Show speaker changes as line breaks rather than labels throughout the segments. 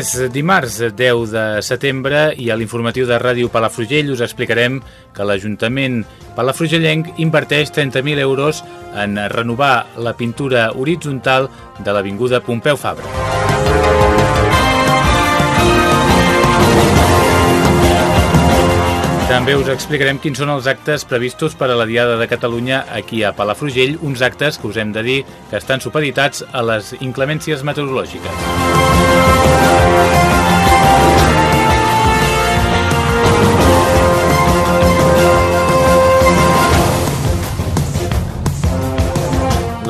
És dimarts 10 de setembre i a l'informatiu de Ràdio Palafrugell us explicarem que l'Ajuntament palafrugellenc inverteix 30.000 euros en renovar la pintura horitzontal de l'Avinguda Pompeu Fabra. També us explicarem quins són els actes previstos per a la Diada de Catalunya aquí a Palafrugell, uns actes que us hem de dir que estan supeditats a les inclemències meteorològiques.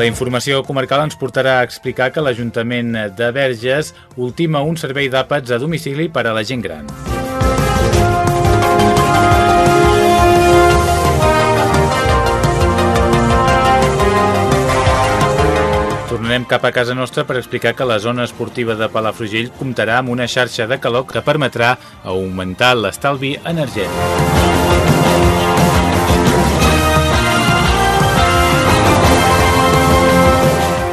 La informació comarcal ens portarà a explicar que l'Ajuntament de Verges ultima un servei d'àpats a domicili per a la gent gran. Tornarem cap a casa nostra per explicar que la zona esportiva de Palafrugell comptarà amb una xarxa de calor que permetrà augmentar l'estalvi energètic.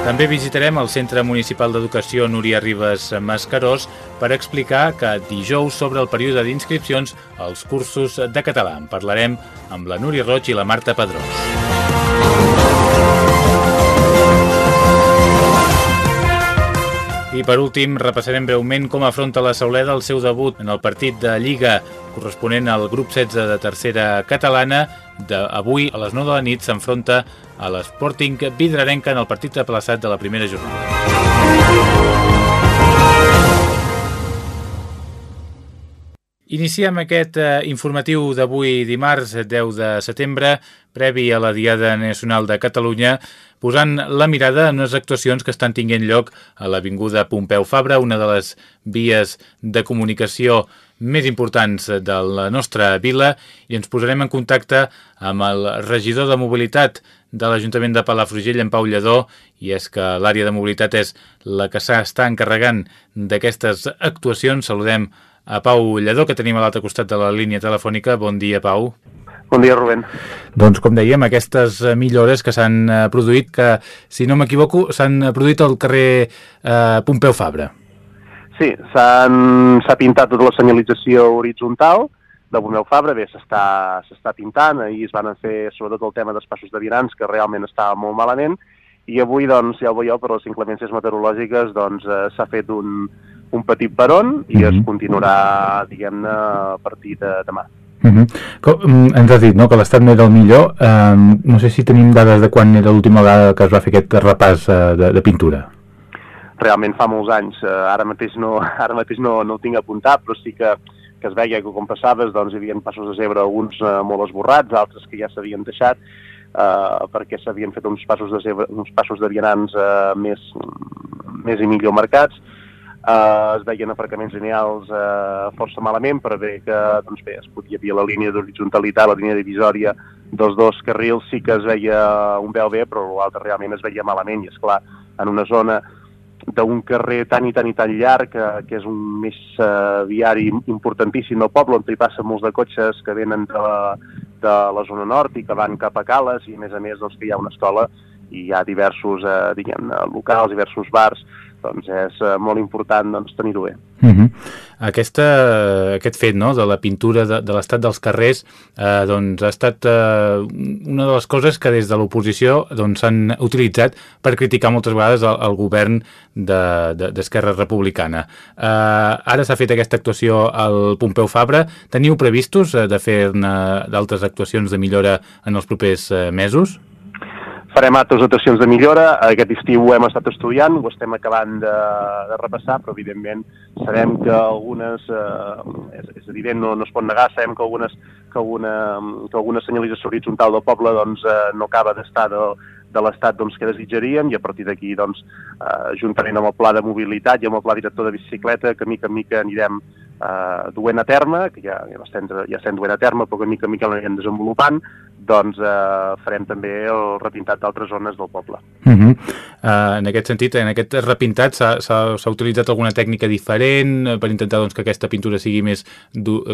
També visitarem el Centre Municipal d'Educació Núria Ribes Mascarós per explicar que dijous sobre el període d'inscripcions als cursos de català. En parlarem amb la Núria Roig i la Marta Pedrós. I per últim, repassarem breument com afronta la Sauleda el seu debut en el partit de Lliga corresponent al grup 16 de tercera catalana. De avui a les 9 de la nit s'enfronta a l'Sporting Vidrarenca en el partit aplaçat de la primera jornada. Iniciem aquest eh, informatiu d'avui dimarts 10 de setembre, previ a la Diada Nacional de Catalunya, posant la mirada en unes actuacions que estan tinguent lloc a l'Avinguda Pompeu Fabra, una de les vies de comunicació més importants de la nostra vila, i ens posarem en contacte amb el regidor de mobilitat de l'Ajuntament de Palafrugell, en Pau Lledó, i és que l'àrea de mobilitat és la que s'està encarregant d'aquestes actuacions. Saludem a Pau Lledó, que tenim a l'altre costat de la línia telefònica. Bon dia, Pau.
Bon dia, Rubén.
Doncs, com dèiem, aquestes millores que s'han produït, que, si no m'equivoco, s'han produït al carrer eh, Pompeu Fabra.
Sí, s'ha pintat tota la senyalització horitzontal de Pompeu Fabra, bé, s'està pintant, ahir es van fer sobretot el tema dels passos de vianants, que realment estava molt malament, i avui, doncs, ja ho veieu, per les inclemències meteorològiques, doncs, eh, s'ha fet un, un petit peron i mm -hmm. es continuarà, diguem-ne, a partir de demà.
Uh -huh. Com, ens has dit no, que l'estat no era el millor. Uh, no sé si tenim dades de quan era l'última vegada que es va fer aquest repàs uh, de, de pintura.
Realment fa molts anys. Uh, ara mateix, no, ara mateix no, no el tinc apuntat, però sí que, que es veia que com passaves doncs, hi havia passos de zebra, alguns uh, molt esborrats, altres que ja s'havien deixat, uh, perquè s'havien fet uns passos de zebra, uns passos de vianants uh, més, més i millor marcats, eh, es veien aparcaments lineals eh, força malament, però bé que doncs bé, es podia, havia la línia d'horizontalitat, la línia divisòria dels dos carrils sí que es veia un veu bé, però l'altre realment es veia malament, i és clar, en una zona d'un carrer tan i tan i tan llarg, que, que és un més uh, viari importantíssim del poble, on hi passen molts de cotxes que venen de la, de la zona nord i que van cap a Cales, i a més a més doncs, que hi ha una escola i hi ha diversos eh, diguem, locals, diversos bars, doncs és eh, molt important doncs, tenir-ho bé.
Uh -huh. Aquesta, aquest fet no, de la pintura de, de l'estat dels carrers eh, doncs, ha estat eh, una de les coses que des de l'oposició doncs, s'han doncs, utilitzat per criticar moltes vegades el, el govern d'Esquerra de, de, Republicana. Eh, ara s'ha fet aquesta actuació al Pompeu Fabra. Teniu previstos eh, de fer d'altres actuacions de millora en els propers eh, mesos?
Farem altres dotacions de millora. Aquest estiu ho hem estat estudiant, ho estem acabant de, de repassar, però evidentment sabem que algunes, eh, és, és evident, no, no es pot negar, sabem que algunes, que alguna, que alguna senyalització horitzontal del poble doncs, eh, no acaba d'estar de, de l'estat doncs, que desitjaríem i a partir d'aquí, doncs, eh, juntament amb el pla de mobilitat i amb el pla director de bicicleta, que mica en mica anirem eh, duent a terme, que ja, ja, estem, ja estem duent a terme, però que mica en mica l'anirem desenvolupant, doncs eh, farem també el repintat d'altres zones del poble.
Uh -huh. uh, en aquest sentit, en aquest repintat s'ha utilitzat alguna tècnica diferent per intentar doncs, que aquesta pintura sigui més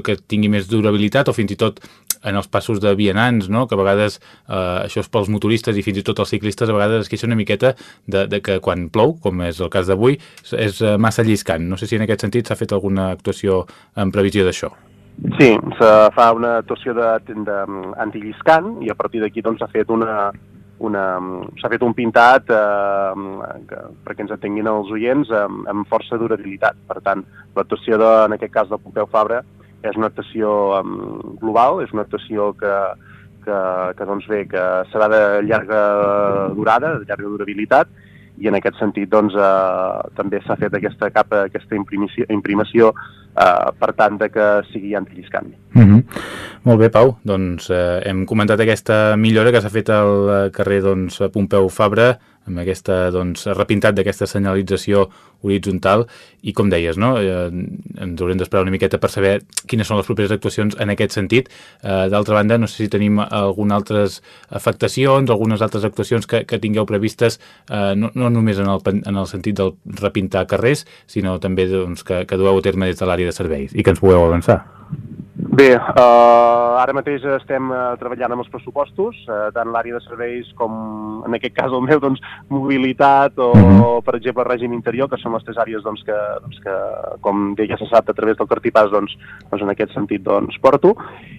que tingui més durabilitat o fins i tot en els passos de vianants, no? que a vegades uh, això és pels motoristes i fins i tot els ciclistes a vegades es queixen una miqueta de, de que quan plou, com és el cas d'avui, és massa lliscant. No sé si en aquest sentit s'ha fet alguna actuació en previsió d'això.
Sí, se fa una actuació d'antilliscant i a partir d'aquí doncs, s'ha fet una, una, s'ha fet un pintat eh, que, perquè ens entenguin els oients amb, amb força durabilitat. Per tant, l'actuació de, en aquest cas del Pompeu Fabra és una actuació um, global, és una actuació que, que, que doncs bé, que serà de llarga durada, de llarga durabilitat i en aquest sentit doncs, eh, també s'ha fet aquesta capa, aquesta imprimació, imprimació eh, per tant de que sigui antilliscant.
Mm -hmm. Molt bé, Pau. Doncs eh, hem comentat aquesta millora que s'ha fet al carrer doncs, Pompeu Fabra amb aquesta doncs, repintat d'aquesta senyalització horitzontal i com deies, no? eh, ens haurem d'esperar una miqueta per saber quines són les properes actuacions en aquest sentit. Eh, D'altra banda, no sé si tenim algunes altres afectacions, algunes altres actuacions que, que tingueu previstes, eh, no, no només en el, en el sentit del repintar carrers, sinó també doncs, que, que dueu a terme des de l'àrea de serveis i que ens pugueu avançar.
Bé, uh, ara mateix estem uh, treballant amb els pressupostos, uh, tant l'àrea de serveis com, en aquest cas el meu, doncs, mobilitat o, mhm. -huh. per exemple, règim interior, que són les tres àrees doncs, que, doncs, que com ja se sap, a través del cartipàs, doncs, doncs en aquest sentit doncs, porto,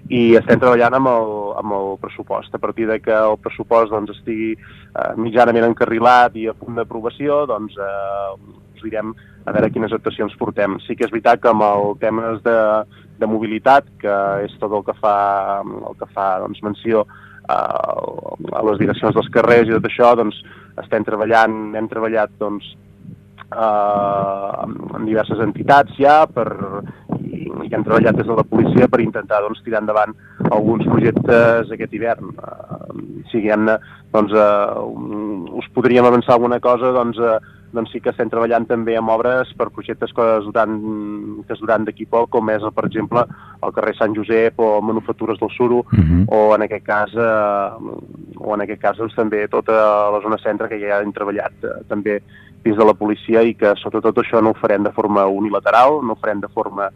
i estem treballant amb el, amb el pressupost. A partir de que el pressupost doncs, estigui uh, mitjanament encarrilat i a punt d'aprovació, doncs, uh, us direm a veure quines actuacions portem. Sí que és veritat que amb el temes de de mobilitat, que és tot el que fa, el que fa doncs, menció a, a les direccions dels carrers i tot això, doncs, estem treballant, hem treballat doncs, eh, en diverses entitats ja per, i, i hem treballat des de la policia per intentar doncs, tirar endavant alguns projectes aquest hivern. Diguem-ne, doncs, uh, us podríem avançar alguna cosa, doncs, uh, doncs sí que estem treballant també amb obres per projectes que es duran, que es duran d'aquí poc, com és, per exemple, el carrer Sant Josep o Manufactures del Suro, uh mhm. -huh. o en aquest cas, eh, o en aquest cas doncs, també tota la zona centre que ja hem treballat eh, també dins de la policia i que sobretot això no ho farem de forma unilateral, no ho farem de forma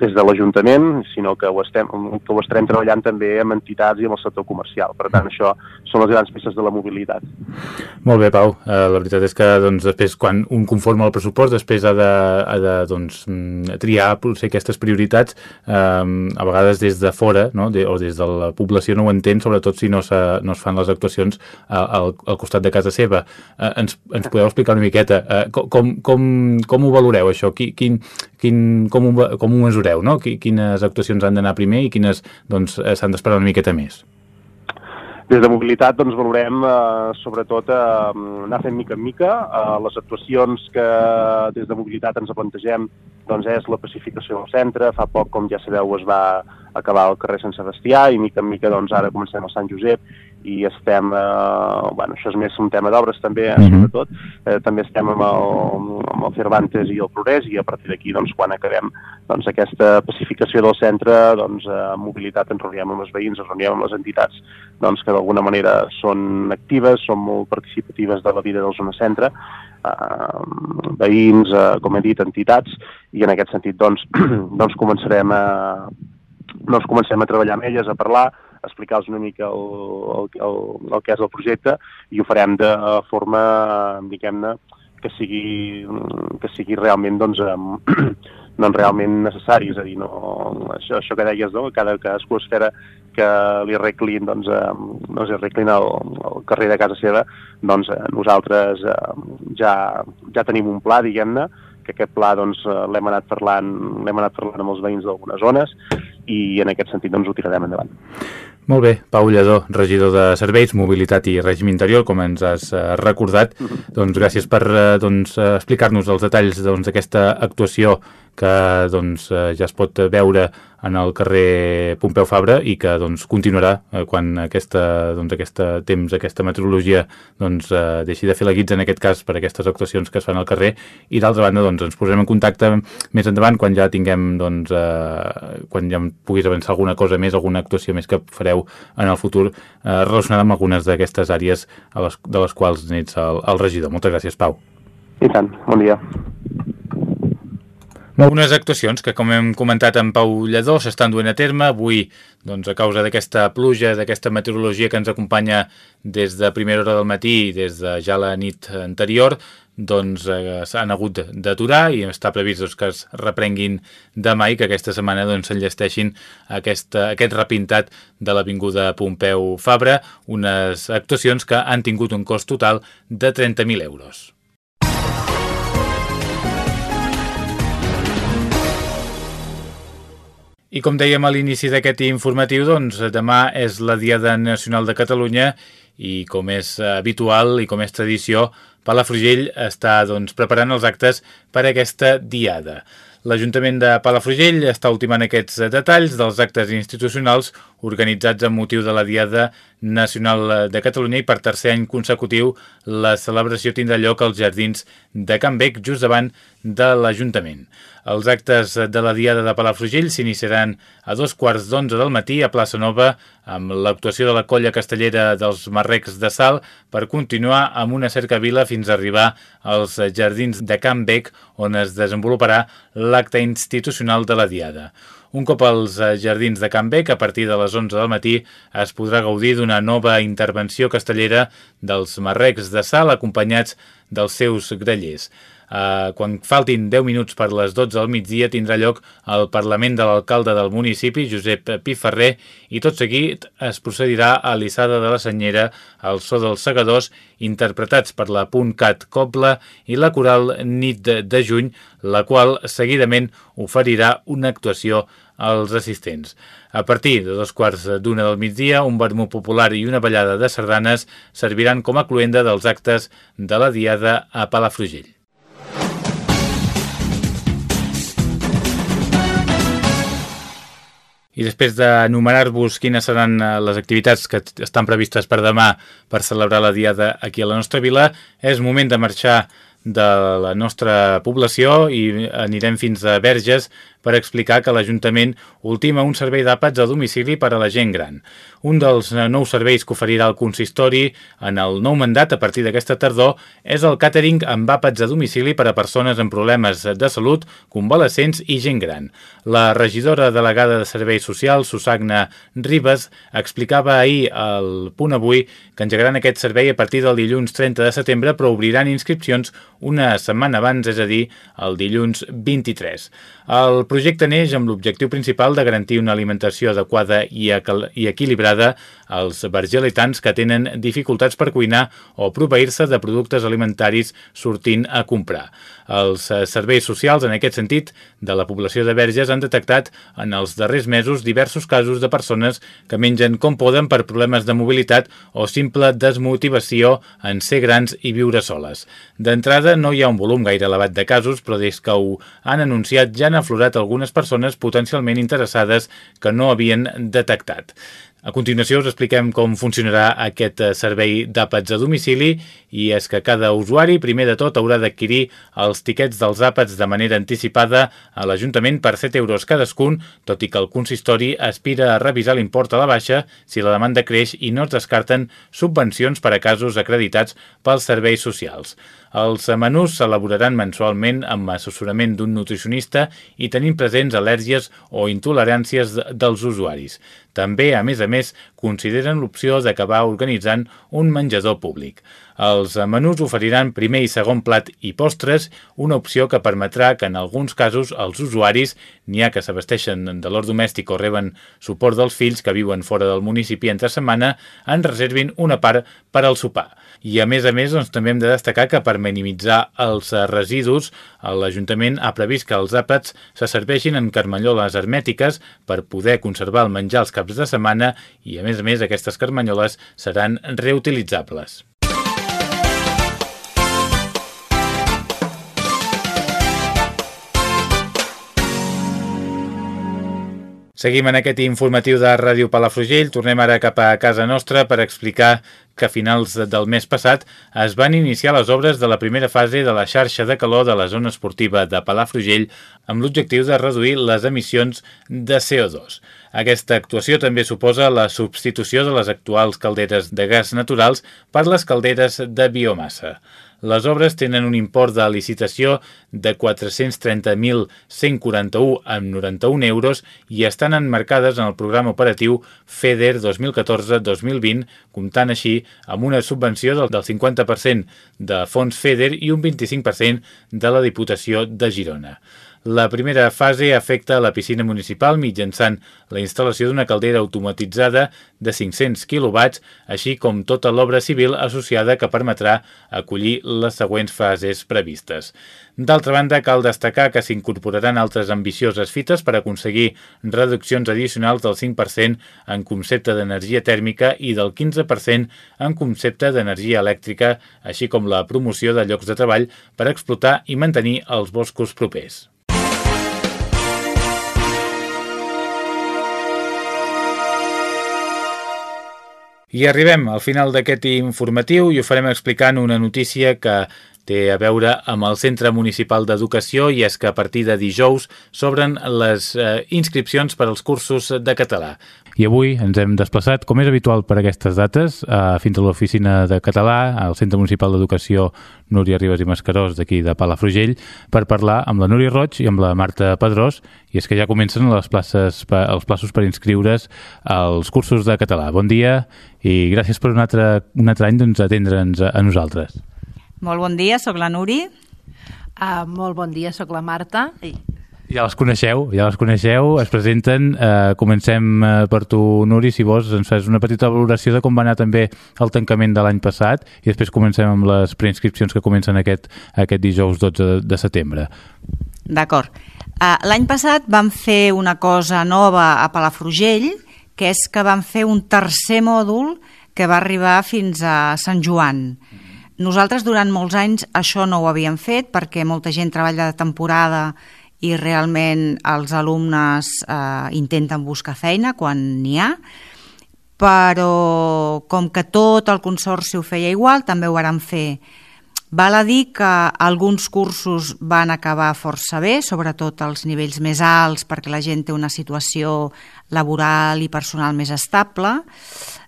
des de l'Ajuntament, sinó que ho, estem, que ho estarem treballant també amb entitats i amb el sector comercial. Per tant, això són les grans peces de la mobilitat.
Molt bé, Pau. Uh, la veritat és que doncs, després, quan un conforma el pressupost, després ha de, ha de doncs, mm, triar potser aquestes prioritats, a vegades des de fora no? o des de la població no ho entén, sobretot si no, no es fan les actuacions al, al costat de casa seva. Uh, ens, ens podeu explicar una miqueta uh, com, com, com ho valoreu, això? Quin, quin, com, ho, com ho mesureu, no? Quines actuacions han d'anar primer i quines doncs, eh, s'han d'esperar una miqueta més?
Des de mobilitat doncs, valorem eh, sobretot eh, anar fent mica en mica. Eh, les actuacions que des de mobilitat ens plantegem doncs, és la pacificació del centre. Fa poc, com ja sabeu, es va acabar el carrer Sant Sebastià i mica en mica doncs, ara comencem a Sant Josep i estem, eh, bueno, això és més un tema d'obres també, eh, -hmm. sobretot, eh, també estem amb el, amb el Cervantes i el Progrés i a partir d'aquí, doncs, quan acabem doncs, aquesta pacificació del centre, doncs, eh, mobilitat ens reunim amb els veïns, ens reunim amb les entitats doncs, que d'alguna manera són actives, són molt participatives de la vida del zona centre, eh, veïns, eh, com he dit, entitats, i en aquest sentit, doncs, doncs començarem a doncs comencem a treballar amb elles, a parlar, explicar-los una mica el, el, el, el que és el projecte i ho farem de forma, diguem-ne, que sigui, que sigui realment doncs, doncs realment necessari, és a dir, no, això, això que deies, no? cada cadascú espera que li arreglin, doncs, eh, doncs arreglin el, el carrer de casa seva, doncs eh, nosaltres eh, ja, ja tenim un pla, diguem-ne, que aquest pla doncs, l'hem anat parlant anat parlant amb els veïns d'algunes zones i en aquest sentit doncs, ho tirarem endavant.
Molt bé, Pau Lledó, regidor de Serveis, Mobilitat i Règim Interior, com ens has uh, recordat. -huh. Doncs gràcies per uh, doncs, uh, explicar-nos els detalls doncs, d'aquesta doncs, actuació que doncs, uh, ja es pot veure en el carrer Pompeu Fabra i que doncs, continuarà eh, quan aquesta, doncs, aquesta temps, aquesta meteorologia doncs, eh, deixi de fer la guitza en aquest cas per aquestes actuacions que es fan al carrer i d'altra banda doncs, ens posarem en contacte més endavant quan ja tinguem doncs, eh, quan ja puguis avançar alguna cosa més, alguna actuació més que fareu en el futur eh, relacionada amb algunes d'aquestes àrees a les, de les quals n'ets el, el regidor. Moltes gràcies, Pau.
I tant, bon dia.
Unes actuacions que, com hem comentat en Pau Lledó, s'estan duent a terme. Avui, doncs, a causa d'aquesta pluja, d'aquesta meteorologia que ens acompanya des de primera hora del matí des de ja la nit anterior, doncs eh, hagut d'aturar i està previst doncs, que es reprenguin demà i que aquesta setmana doncs, s'enllesteixin aquest, aquest repintat de l'Avinguda Pompeu Fabra, unes actuacions que han tingut un cost total de 30.000 euros. I com dèiem a l'inici d'aquest informatiu, doncs demà és la Diada Nacional de Catalunya i com és habitual i com és tradició, Palafrugell està doncs, preparant els actes per a aquesta Diada. L'Ajuntament de Palafrugell està ultimant aquests detalls dels actes institucionals organitzats amb motiu de la Diada Nacional de Catalunya i per tercer any consecutiu la celebració tindrà lloc als jardins de Can Bec, just davant de l'Ajuntament. Els actes de la Diada de Palafrugell s'iniciaran a dos quarts d'onze del matí a Plaça Nova amb l'actuació de la colla castellera dels Marrecs de Sal per continuar amb una cercavila fins a arribar als jardins de Can Bec on es desenvoluparà l'acte institucional de la Diada. Un cop als eh, jardins de Can Bec, a partir de les 11 del matí, es podrà gaudir d'una nova intervenció castellera dels marrecs de sal acompanyats dels seus grellers. Uh, quan faltin 10 minuts per les 12 del migdia tindrà lloc el Parlament de l'alcalde del municipi, Josep Piferrer, i tot seguit es procedirà a l'issada de la senyera al so dels segadors, interpretats per la Punt Cat Cobla i la coral Nit de, de Juny, la qual seguidament oferirà una actuació als assistents. A partir de dos quarts d'una del migdia, un vermú popular i una ballada de sardanes serviran com a cluenda dels actes de la Diada a Palafrugell. I després d'enumerar-vos quines seran eh, les activitats que estan previstes per demà per celebrar la Diada aquí a la nostra vila, és moment de marxar de la nostra població i anirem fins a Verges per explicar que l'Ajuntament ultima un servei d'àpats a domicili per a la gent gran. Un dels nous serveis que oferirà el consistori en el nou mandat a partir d'aquesta tardor és el càtering amb àpats a domicili per a persones amb problemes de salut, convalescents i gent gran. La regidora delegada de Serveis Socials, Susagna Ribes, explicava ahir al Punt Avui que engegaran aquest servei a partir del dilluns 30 de setembre però obriran inscripcions una setmana abans, és a dir, el dilluns 23. El projecte neix amb l'objectiu principal de garantir una alimentació adequada i, i equilibrada als vergeletans que tenen dificultats per cuinar o proveir-se de productes alimentaris sortint a comprar. Els eh, serveis socials, en aquest sentit, de la població de verges han detectat en els darrers mesos diversos casos de persones que mengen com poden per problemes de mobilitat o simple desmotivació en ser grans i viure soles. D'entrada, no hi ha un volum gaire elevat de casos, però des que ho han anunciat ja han aflorat algunes persones potencialment interessades que no havien detectat. A continuació us expliquem com funcionarà aquest eh, servei d'àpats a domicili i és que cada usuari primer de tot haurà d'adquirir els tiquets dels àpats de manera anticipada a l'Ajuntament per 7 euros cadascun, tot i que el consistori aspira a revisar l'import a la baixa si la demanda creix i no es descarten subvencions per a casos acreditats pels serveis socials. Els menús s'elaboraran mensualment amb assessorament d'un nutricionista i tenint presents al·lèrgies o intoleràncies dels usuaris. També, a més a més, consideren l'opció d'acabar organitzant un menjador públic. Els menús oferiran primer i segon plat i postres, una opció que permetrà que en alguns casos els usuaris, n'hi ha que s'abasteixen de l'or domèstic o reben suport dels fills que viuen fora del municipi entre setmana, en reservin una part per al sopar. I a més a més doncs, també hem de destacar que per minimitzar els residus l'Ajuntament ha previst que els àpats se serveixin en carmanyoles hermètiques per poder conservar el menjar els caps de setmana i a més a més aquestes carmanyoles seran reutilitzables. Seguim en aquest informatiu de Ràdio Palafrugell. Tornem ara cap a casa nostra per explicar que a finals del mes passat es van iniciar les obres de la primera fase de la xarxa de calor de la zona esportiva de Palafrugell amb l'objectiu de reduir les emissions de CO2. Aquesta actuació també suposa la substitució de les actuals calderes de gas naturals per les calderes de biomassa. Les obres tenen un import de licitació de 430.141 amb 91 euros i estan enmarcades en el programa operatiu FEDER 2014-2020, comptant així amb una subvenció del 50% de fons FEDER i un 25% de la Diputació de Girona. La primera fase afecta a la piscina municipal mitjançant la instal·lació d'una caldera automatitzada de 500 kW, així com tota l'obra civil associada que permetrà acollir les següents fases previstes. D'altra banda, cal destacar que s'incorporaran altres ambicioses fites per aconseguir reduccions addicionals del 5% en concepte d'energia tèrmica i del 15% en concepte d'energia elèctrica, així com la promoció de llocs de treball per explotar i mantenir els boscos propers. I arribem al final d'aquest informatiu i ho farem explicant una notícia que té a veure amb el Centre Municipal d'Educació i és que a partir de dijous s'obren les eh, inscripcions per als cursos de català. I avui ens hem desplaçat, com és habitual per aquestes dates, eh, fins a l'oficina de català, al Centre Municipal d'Educació Núria Ribas i Mascarós d'aquí de Palafrugell, per parlar amb la Núria Roig i amb la Marta Pedrós, i és que ja comencen les places, els plaços per inscriure's als cursos de català. Bon dia i gràcies per un altre, un altre any doncs, atendre'ns a, a nosaltres.
Molt bon dia, sóc la Nuri.
Uh, molt bon dia, sóc la Marta. I
ja les coneixeu, ja les coneixeu, es presenten. Eh, comencem eh, per tu, Nuri, si vols, ens fas una petita valoració de com va anar també el tancament de l'any passat i després comencem amb les preinscripcions que comencen aquest, aquest dijous 12 de, de setembre.
D'acord. Uh, l'any passat vam fer una cosa nova a Palafrugell, que és que vam fer un tercer mòdul que va arribar fins a Sant Joan. Nosaltres durant molts anys això no ho havíem fet perquè molta gent treballa de temporada i realment els alumnes eh, intenten buscar feina quan n'hi ha, però com que tot el consorci ho feia igual, també ho vàrem fer. Val a dir que alguns cursos van acabar força bé, sobretot als nivells més alts, perquè la gent té una situació laboral i personal més estable,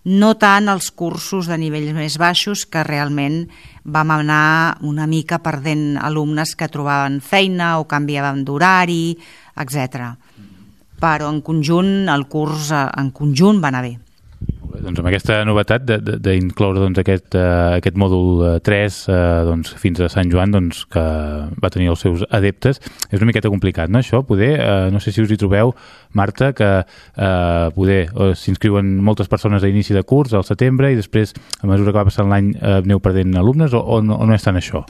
no tant els cursos de nivells més baixos, que realment vam anar una mica perdent alumnes que trobaven feina o canviaven d'horari, etc. Però en conjunt, el curs eh, en conjunt va anar bé
doncs amb aquesta novetat d'incloure doncs, aquest, uh, aquest mòdul 3 uh, eh, doncs, fins a Sant Joan doncs, que va tenir els seus adeptes és una miqueta complicat, no? Això, poder, uh, no sé si us hi trobeu, Marta, que uh, poder uh, s'inscriuen moltes persones a inici de curs al setembre i després, a mesura que va passant l'any, uh, aneu perdent alumnes o, o, no, o no és tant això?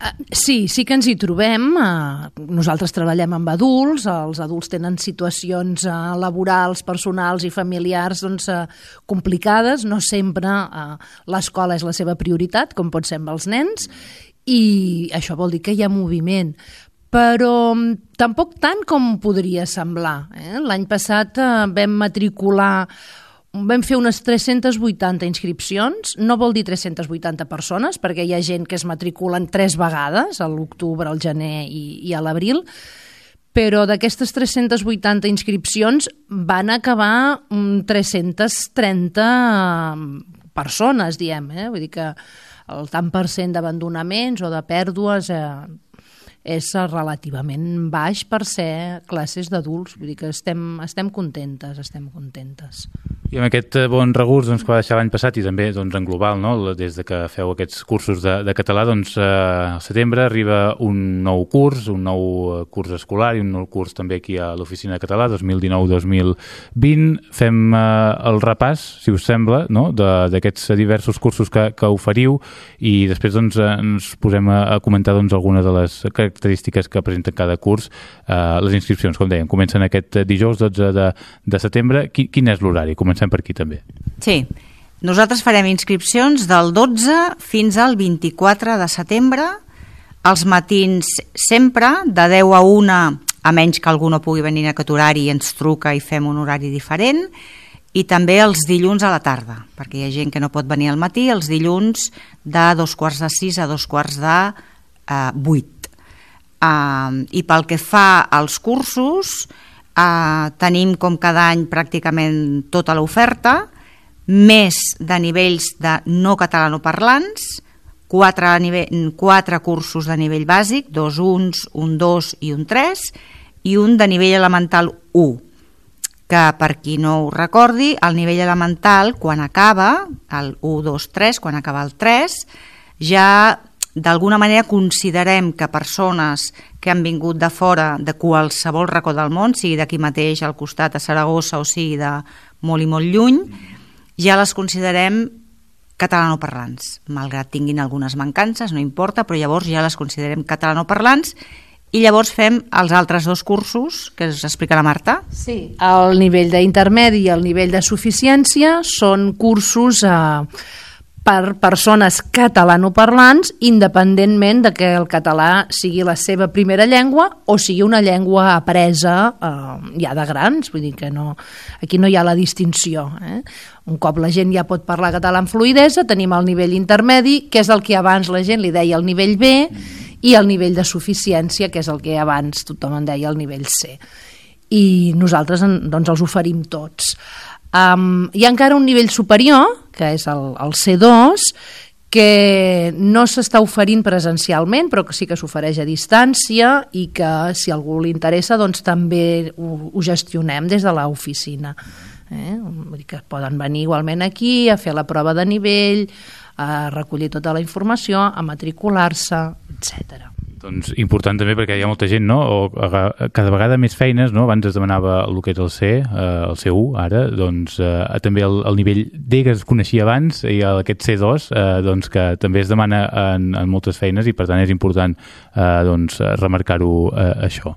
Uh, sí, sí que ens hi trobem. Uh, nosaltres treballem amb adults, els adults tenen situacions uh, laborals, personals i familiars doncs, complicades, no sempre l'escola és la seva prioritat, com pot ser amb els nens, i això vol dir que hi ha moviment però mm, tampoc tant com podria semblar. Eh? L'any passat vam matricular vam fer unes 380 inscripcions, no vol dir 380 persones, perquè hi ha gent que es matriculen tres vegades, a l'octubre, al gener i, i a l'abril, però d'aquestes 380 inscripcions van acabar 330 persones, diem, eh? vull dir que el tant per cent d'abandonaments o de pèrdues eh, és relativament baix per ser classes d'adults, vull dir que estem, estem contentes, estem contentes.
I amb aquest eh, bon regust doncs, que va deixar l'any passat i també doncs, en global, no? des de que feu aquests cursos de, de català, doncs eh, al setembre arriba un nou curs, un nou eh, curs escolar i un nou curs també aquí a l'Oficina de Català, 2019-2020. Fem eh, el repàs, si us sembla, no? d'aquests diversos cursos que, que oferiu i després doncs, ens posem a, a comentar doncs, algunes de les característiques que presenten cada curs. Eh, les inscripcions, com dèiem, comencen aquest dijous 12 de, de setembre. Quin, quin és l'horari? Comencem per aquí també.
Sí, nosaltres farem inscripcions del 12 fins al 24 de setembre, els matins sempre, de 10 a 1, a menys que algú no pugui venir a aquest horari i ens truca i fem un horari diferent, i també els dilluns a la tarda, perquè hi ha gent que no pot venir al matí, els dilluns de dos quarts de sis a dos quarts de eh, vuit. Uh, I pel que fa als cursos, Uh, tenim com cada any pràcticament tota l'oferta, més de nivells de no catalanoparlants, quatre, nivell, quatre cursos de nivell bàsic, dos uns, un dos i un tres, i un de nivell elemental 1, que per qui no ho recordi, el nivell elemental, quan acaba, el 1, 2, 3, quan acaba el 3, ja d'alguna manera considerem que persones que han vingut de fora de qualsevol racó del món, sigui d'aquí mateix al costat a Saragossa o sigui de molt i molt lluny, ja les considerem catalanoparlants, malgrat tinguin algunes mancances, no importa, però llavors ja les considerem catalanoparlants i llavors fem els altres dos cursos que us explica la Marta.
Sí, el nivell d'intermedi i el nivell de suficiència són cursos eh, per persones catalanoparlants independentment de que el català sigui la seva primera llengua o sigui una llengua apresa eh, ja de grans, vull dir que no, aquí no hi ha la distinció. Eh? Un cop la gent ja pot parlar català amb fluidesa, tenim el nivell intermedi, que és el que abans la gent li deia el nivell B, i el nivell de suficiència, que és el que abans tothom en deia el nivell C. I nosaltres doncs, els oferim tots. Um, hi ha encara un nivell superior, que és el, el C2, que no s'està oferint presencialment, però que sí que s'ofereix a distància i que, si algú li interessa, doncs també ho, ho gestionem des de l'oficina. Eh? Vull dir que poden venir igualment aquí a fer la prova de nivell, a recollir tota la informació, a matricular-se, etc.
Doncs important també perquè hi ha molta gent, no? O cada vegada més feines, no? Abans es demanava el que és el C, eh, el C1, ara, doncs eh, també el, el nivell D que es coneixia abans i aquest C2, eh, doncs que també es demana en, en moltes feines i per tant és important eh, doncs remarcar-ho eh, això.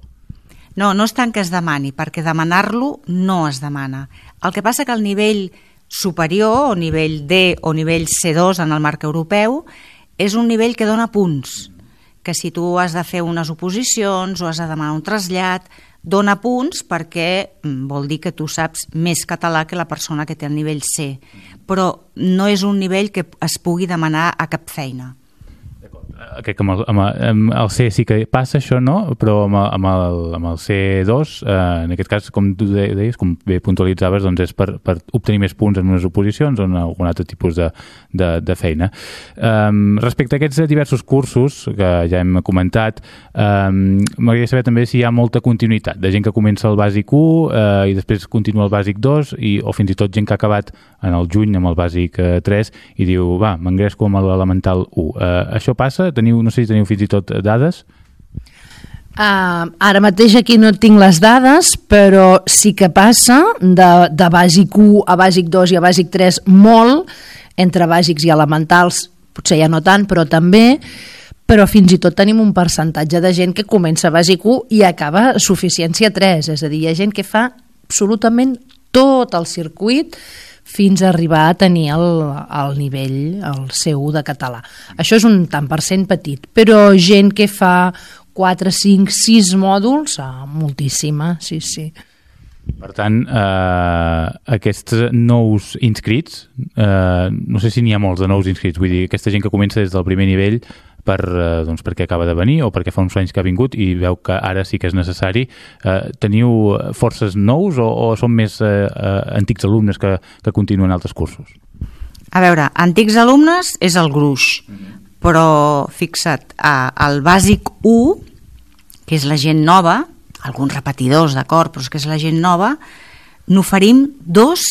No, no és tant que es demani, perquè demanar-lo no es demana. El que passa que el nivell superior, o nivell D o nivell C2 en el marc europeu, és un nivell que dona punts que si tu has de fer unes oposicions o has de demanar un trasllat, dona punts perquè mm, vol dir que tu saps més català que la persona que té el nivell C, però no és un nivell que es pugui demanar a cap feina
crec que amb el, amb, el, amb el C sí que passa això, no? Però amb el, amb el, amb el C2, eh, en aquest cas, com tu deies, com bé puntualitzaves, doncs és per, per obtenir més punts en unes oposicions o en algun altre tipus de, de, de feina. Um, respecte a aquests diversos cursos que ja hem comentat, um, m'agradaria saber també si hi ha molta continuïtat, de gent que comença el bàsic 1 eh, i després continua el bàsic 2 i, o fins i tot gent que ha acabat en el juny amb el bàsic eh, 3 i diu, va, m'engresco amb l'elemental 1. Eh, això passa? Teniu, no sé si teniu fins i tot dades?
Uh, ara mateix aquí no tinc les dades, però sí que passa de, de bàsic 1 a bàsic 2 i a bàsic 3 molt, entre bàsics i elementals potser ja no tant, però també, però fins i tot tenim un percentatge de gent que comença bàsic 1 i acaba suficiència 3, és a dir, hi ha gent que fa absolutament tot el circuit fins a arribar a tenir el, el nivell, el C1 de català. Això és un tant per cent petit, però gent que fa 4, 5, 6 mòduls, ah, moltíssima, sí, sí.
Per tant, eh, aquests nous inscrits, eh, no sé si n'hi ha molts de nous inscrits, vull dir, aquesta gent que comença des del primer nivell per, eh, doncs, perquè acaba de venir o perquè fa uns anys que ha vingut i veu que ara sí que és necessari. Eh, teniu forces nous o, o són més eh, eh, antics alumnes que, que continuen altres cursos?
A veure, antics alumnes és el gruix, però fixa't, al bàsic 1, que és la gent nova, alguns repetidors, d'acord, però és que és la gent nova, n'oferim dos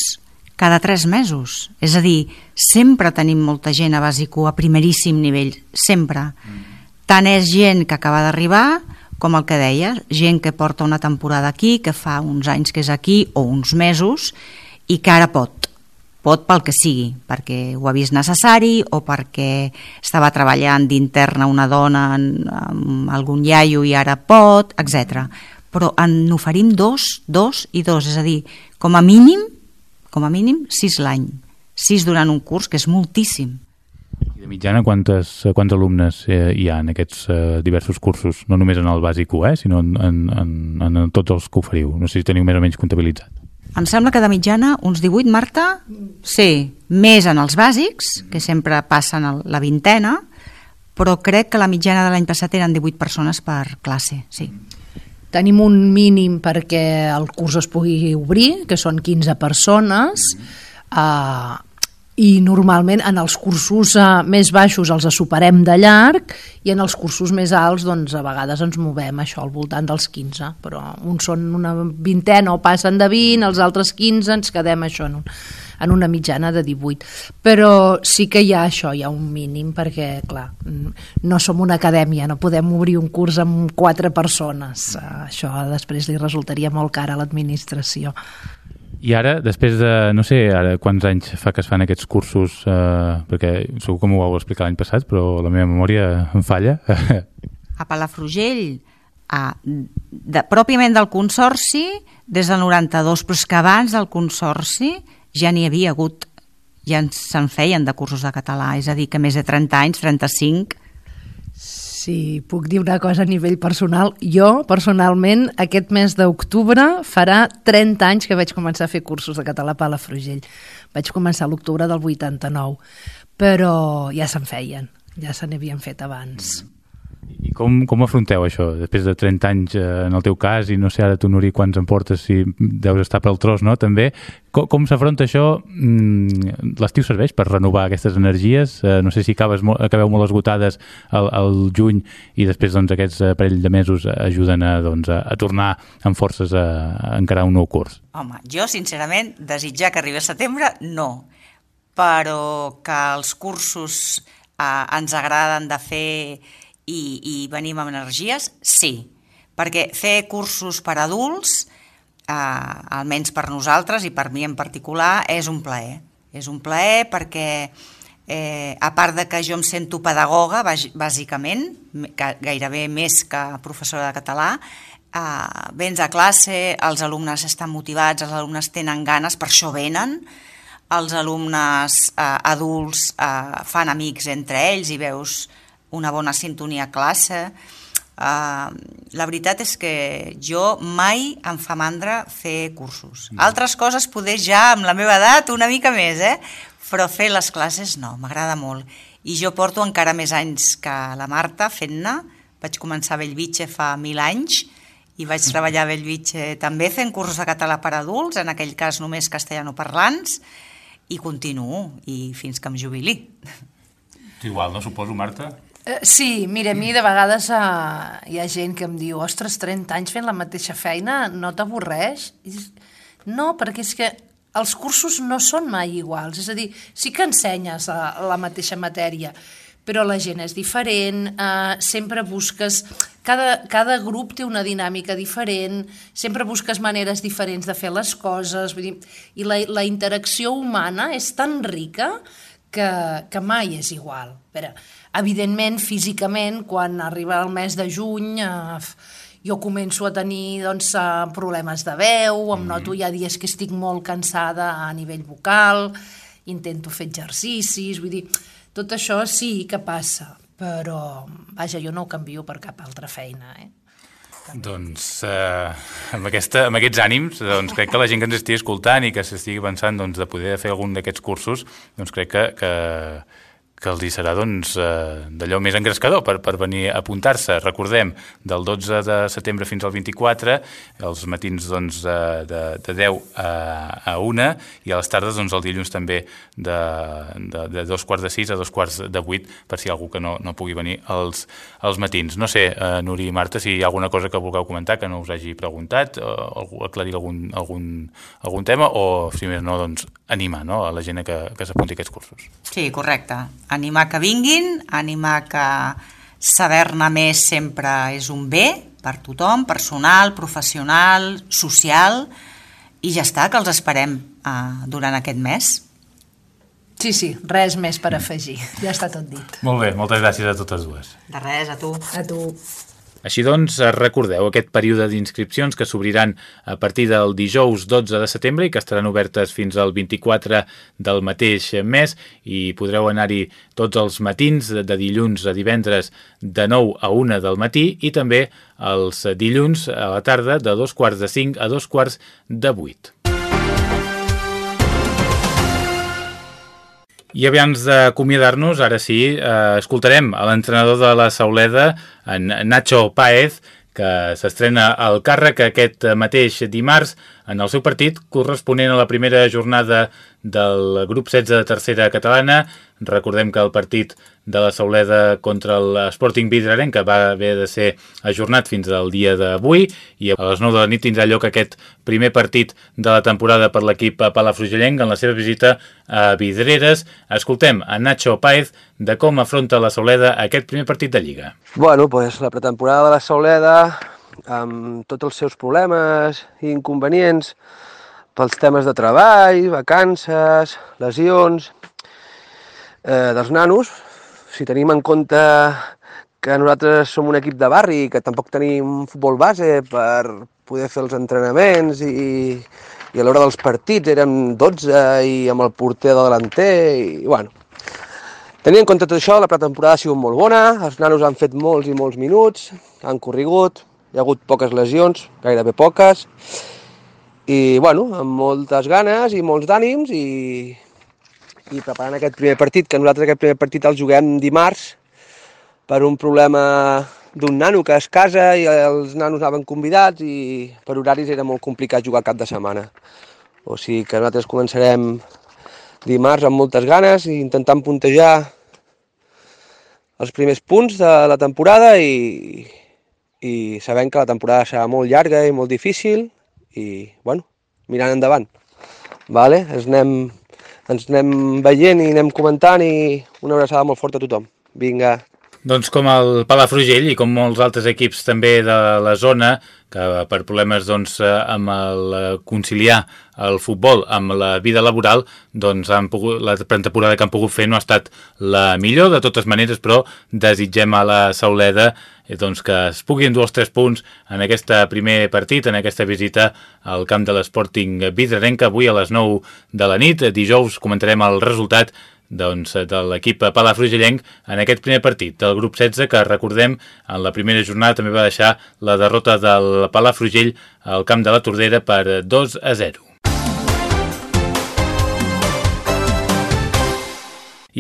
cada tres mesos. És a dir, sempre tenim molta gent a bàsic a primeríssim nivell, sempre. Tant és gent que acaba d'arribar, com el que deia, gent que porta una temporada aquí, que fa uns anys que és aquí, o uns mesos, i que ara pot. Pot pel que sigui, perquè ho ha vist necessari o perquè estava treballant d'interna una dona amb algun iaio i ara pot, etc. Però en oferim dos, dos i dos, és a dir, com a mínim com a mínim sis l'any, sis durant un curs, que és moltíssim.
I de mitjana, quantes, quants alumnes eh, hi ha en aquests eh, diversos cursos? No només en el bàsic 1, eh, sinó en, en, en, en tots els que oferiu. No sé si teniu més o menys comptabilitzat.
Em sembla que de mitjana uns 18, Marta? Sí, més en els bàsics, que sempre passen la vintena, però crec que la mitjana de l'any passat eren 18 persones per classe, sí.
Tenim un mínim perquè el curs es pugui obrir, que són 15 persones, eh, i normalment en els cursos uh, més baixos els superem de llarg i en els cursos més alts doncs, a vegades ens movem això al voltant dels 15 però uns són una vintena o passen de 20, els altres 15 ens quedem això en un, en una mitjana de 18. Però sí que hi ha això, hi ha un mínim, perquè, clar, no som una acadèmia, no podem obrir un curs amb quatre persones. Això després li resultaria molt car a l'administració.
I ara, després de, no sé, ara quants anys fa que es fan aquests cursos, eh, perquè segur que m'ho vau explicar l'any passat, però la meva memòria em falla.
A Palafrugell, a, de, pròpiament del Consorci, des del 92, però és que abans del Consorci ja n'hi havia hagut, ja se'n feien de cursos de català, és a dir, que més de 30 anys, 35...
Sí, puc dir una cosa a nivell personal. Jo, personalment, aquest mes d'octubre farà 30 anys que vaig començar a fer cursos de català a Palafrugell. Vaig començar l'octubre del 89, però ja se'n feien, ja se n'havien fet abans. Mm.
I com, com afronteu això, després de 30 anys eh, en el teu cas, i no sé ara tu, Nuri, quants em portes, si deus estar pel tros, no?, també. Com, com s'afronta això? Mm, L'estiu serveix per renovar aquestes energies? Eh, no sé si acabes, acabeu molt esgotades al, al juny i després doncs, aquests parell de mesos ajuden a, doncs, a, a tornar amb forces a, a encarar un nou curs.
Home, jo, sincerament, desitjar que arribi a setembre, no. Però que els cursos eh, ens agraden de fer i, i venim amb energies? Sí, perquè fer cursos per adults, eh, almenys per nosaltres i per mi en particular, és un plaer. És un plaer perquè, eh, a part de que jo em sento pedagoga, bàsicament, gairebé més que professora de català, eh, vens a classe, els alumnes estan motivats, els alumnes tenen ganes, per això venen, els alumnes eh, adults eh, fan amics entre ells i veus una bona sintonia a classe. Uh, la veritat és que jo mai em fa mandra fer cursos. Mm. Altres coses poder ja amb la meva edat una mica més, eh? però fer les classes no, m'agrada molt. I jo porto encara més anys que la Marta fent-ne. Vaig començar a Bellvitge fa mil anys i vaig mm. treballar a Bellvitge també fent cursos de català per adults, en aquell cas només castellanoparlants, i continuo, i fins que em jubili.
Igual, no suposo, Marta?
Eh, sí, mira, a mi de vegades uh, hi ha gent que em diu ostres, 30 anys fent la mateixa feina, no t'avorreix? No, perquè és que els cursos no són mai iguals, és a dir, sí que ensenyes la, la mateixa matèria, però la gent és diferent, eh, sempre busques... Cada, cada grup té una dinàmica diferent, sempre busques maneres diferents de fer les coses, vull dir, i la, la interacció humana és tan rica que, que mai és igual. A veure, Evidentment, físicament, quan arriba el mes de juny, eh, jo començo a tenir doncs, eh, problemes de veu, em mm. noto ja dies que estic molt cansada a nivell vocal, intento fer exercicis, vull dir, tot això sí que passa, però, vaja, jo no ho canvio per cap altra feina, eh?
Doncs eh, amb, aquesta, amb aquests ànims doncs, crec que la gent que ens estigui escoltant i que s'estigui pensant doncs, de poder fer algun d'aquests cursos doncs crec que, que, que els hi serà doncs, eh, d'allò més engrescador per, per venir a apuntar-se. Recordem, del 12 de setembre fins al 24, els matins doncs, de, de 10 a, a 1 i a les tardes doncs, el dilluns també de, de, de dos quarts de 6 a dos quarts de 8 per si algú que no, no pugui venir als, als matins. No sé, eh, Nuri i Marta, si hi ha alguna cosa que vulgueu comentar que no us hagi preguntat, o aclarir algun, algun, algun tema o, si més no, doncs, animar no? a la gent que, que s'apunti a aquests cursos.
Sí, correcte. Animar que vinguin, animar que saber-ne més sempre és un bé per tothom, personal, professional, social, i ja està, que els esperem uh, durant aquest mes.
Sí, sí, res més per afegir. Ja està tot dit.
Molt bé, moltes gràcies a totes dues.
De res, a tu.
A tu.
Així doncs, recordeu aquest període d'inscripcions que s'obriran a partir del dijous 12 de setembre i que estaran obertes fins al 24 del mateix mes i podreu anar-hi tots els matins de dilluns a divendres de 9 a 1 del matí i també els dilluns a la tarda de dos quarts de 5 a dos quarts de 8. I abans d'acomiadar-nos, ara sí, eh, escoltarem a l'entrenador de la Sauleda, en Nacho Paez, que s'estrena al càrrec aquest mateix dimarts en el seu partit corresponent a la primera jornada del grup 16 de tercera catalana. Recordem que el partit de la Sauleda contra l'Sporting Vidrarenca va haver de ser ajornat fins al dia d'avui i a les 9 de la nit tindrà lloc aquest primer partit de la temporada per l'equip Palafrugellenc en la seva visita a Vidreres. Escoltem a Nacho Paez de com afronta la Sauleda aquest primer partit de Lliga.
Bueno, pues la pretemporada de la Sauleda amb tots els seus problemes i inconvenients pels temes de treball, vacances, lesions eh, dels nanos. Si tenim en compte que nosaltres som un equip de barri que tampoc tenim futbol base per poder fer els entrenaments i, i a l'hora dels partits érem 12 i amb el porter de delanter i bueno. Tenint en compte tot això, la pretemporada ha sigut molt bona, els nanos han fet molts i molts minuts, han corregut, hi ha hagut poques lesions, gairebé poques, i bueno, amb moltes ganes i molts d'ànims i, i preparant aquest primer partit, que nosaltres aquest primer partit el juguem dimarts per un problema d'un nano que es casa i els nanos anaven convidats i per horaris era molt complicat jugar cap de setmana. O sigui que nosaltres començarem dimarts amb moltes ganes i intentant puntejar els primers punts de la temporada i, i sabem que la temporada serà molt llarga i molt difícil i, bueno, mirant endavant. Vale? Ens, anem, ens anem veient i anem comentant i una abraçada molt forta a tothom. Vinga.
Doncs com el Palafrugell i com molts altres equips també de la zona, que per problemes doncs, amb el conciliar el futbol amb la vida laboral, doncs han pogut, la pretemporada que han pogut fer no ha estat la millor, de totes maneres, però desitgem a la Sauleda doncs, que es pugui endur els tres punts en aquest primer partit, en aquesta visita al camp de l'Sporting Vidrerenca, avui a les 9 de la nit. Dijous comentarem el resultat doncs, de l'equip Palafrugellenc en aquest primer partit del grup 16 que recordem en la primera jornada també va deixar la derrota del Palafrugell al camp de la Tordera per 2 a 0.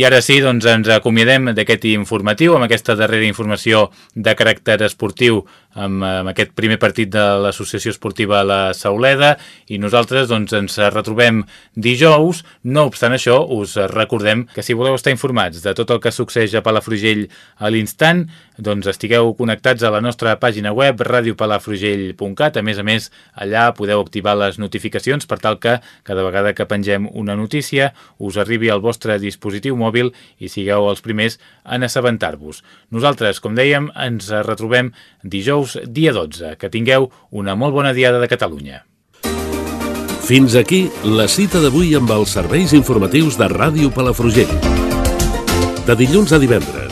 I ara sí, doncs ens acomiadem d'aquest informatiu, amb aquesta darrera informació de caràcter esportiu amb, amb aquest primer partit de l'Associació Esportiva La Sauleda i nosaltres doncs, ens retrobem dijous. No obstant això, us recordem que si voleu estar informats de tot el que succeeix a Palafrugell a l'instant, doncs estigueu connectats a la nostra pàgina web radiopalafrugell.cat. A més a més, allà podeu activar les notificacions per tal que cada vegada que pengem una notícia us arribi al vostre dispositiu mòbil i sigueu els primers en assabentar-vos. Nosaltres, com dèiem, ens retrobem dijous dia 12. Que tingueu una molt bona diada de Catalunya.
Fins aquí la cita d'avui amb els serveis informatius de Ràdio Palafrugell. De dilluns a divendres,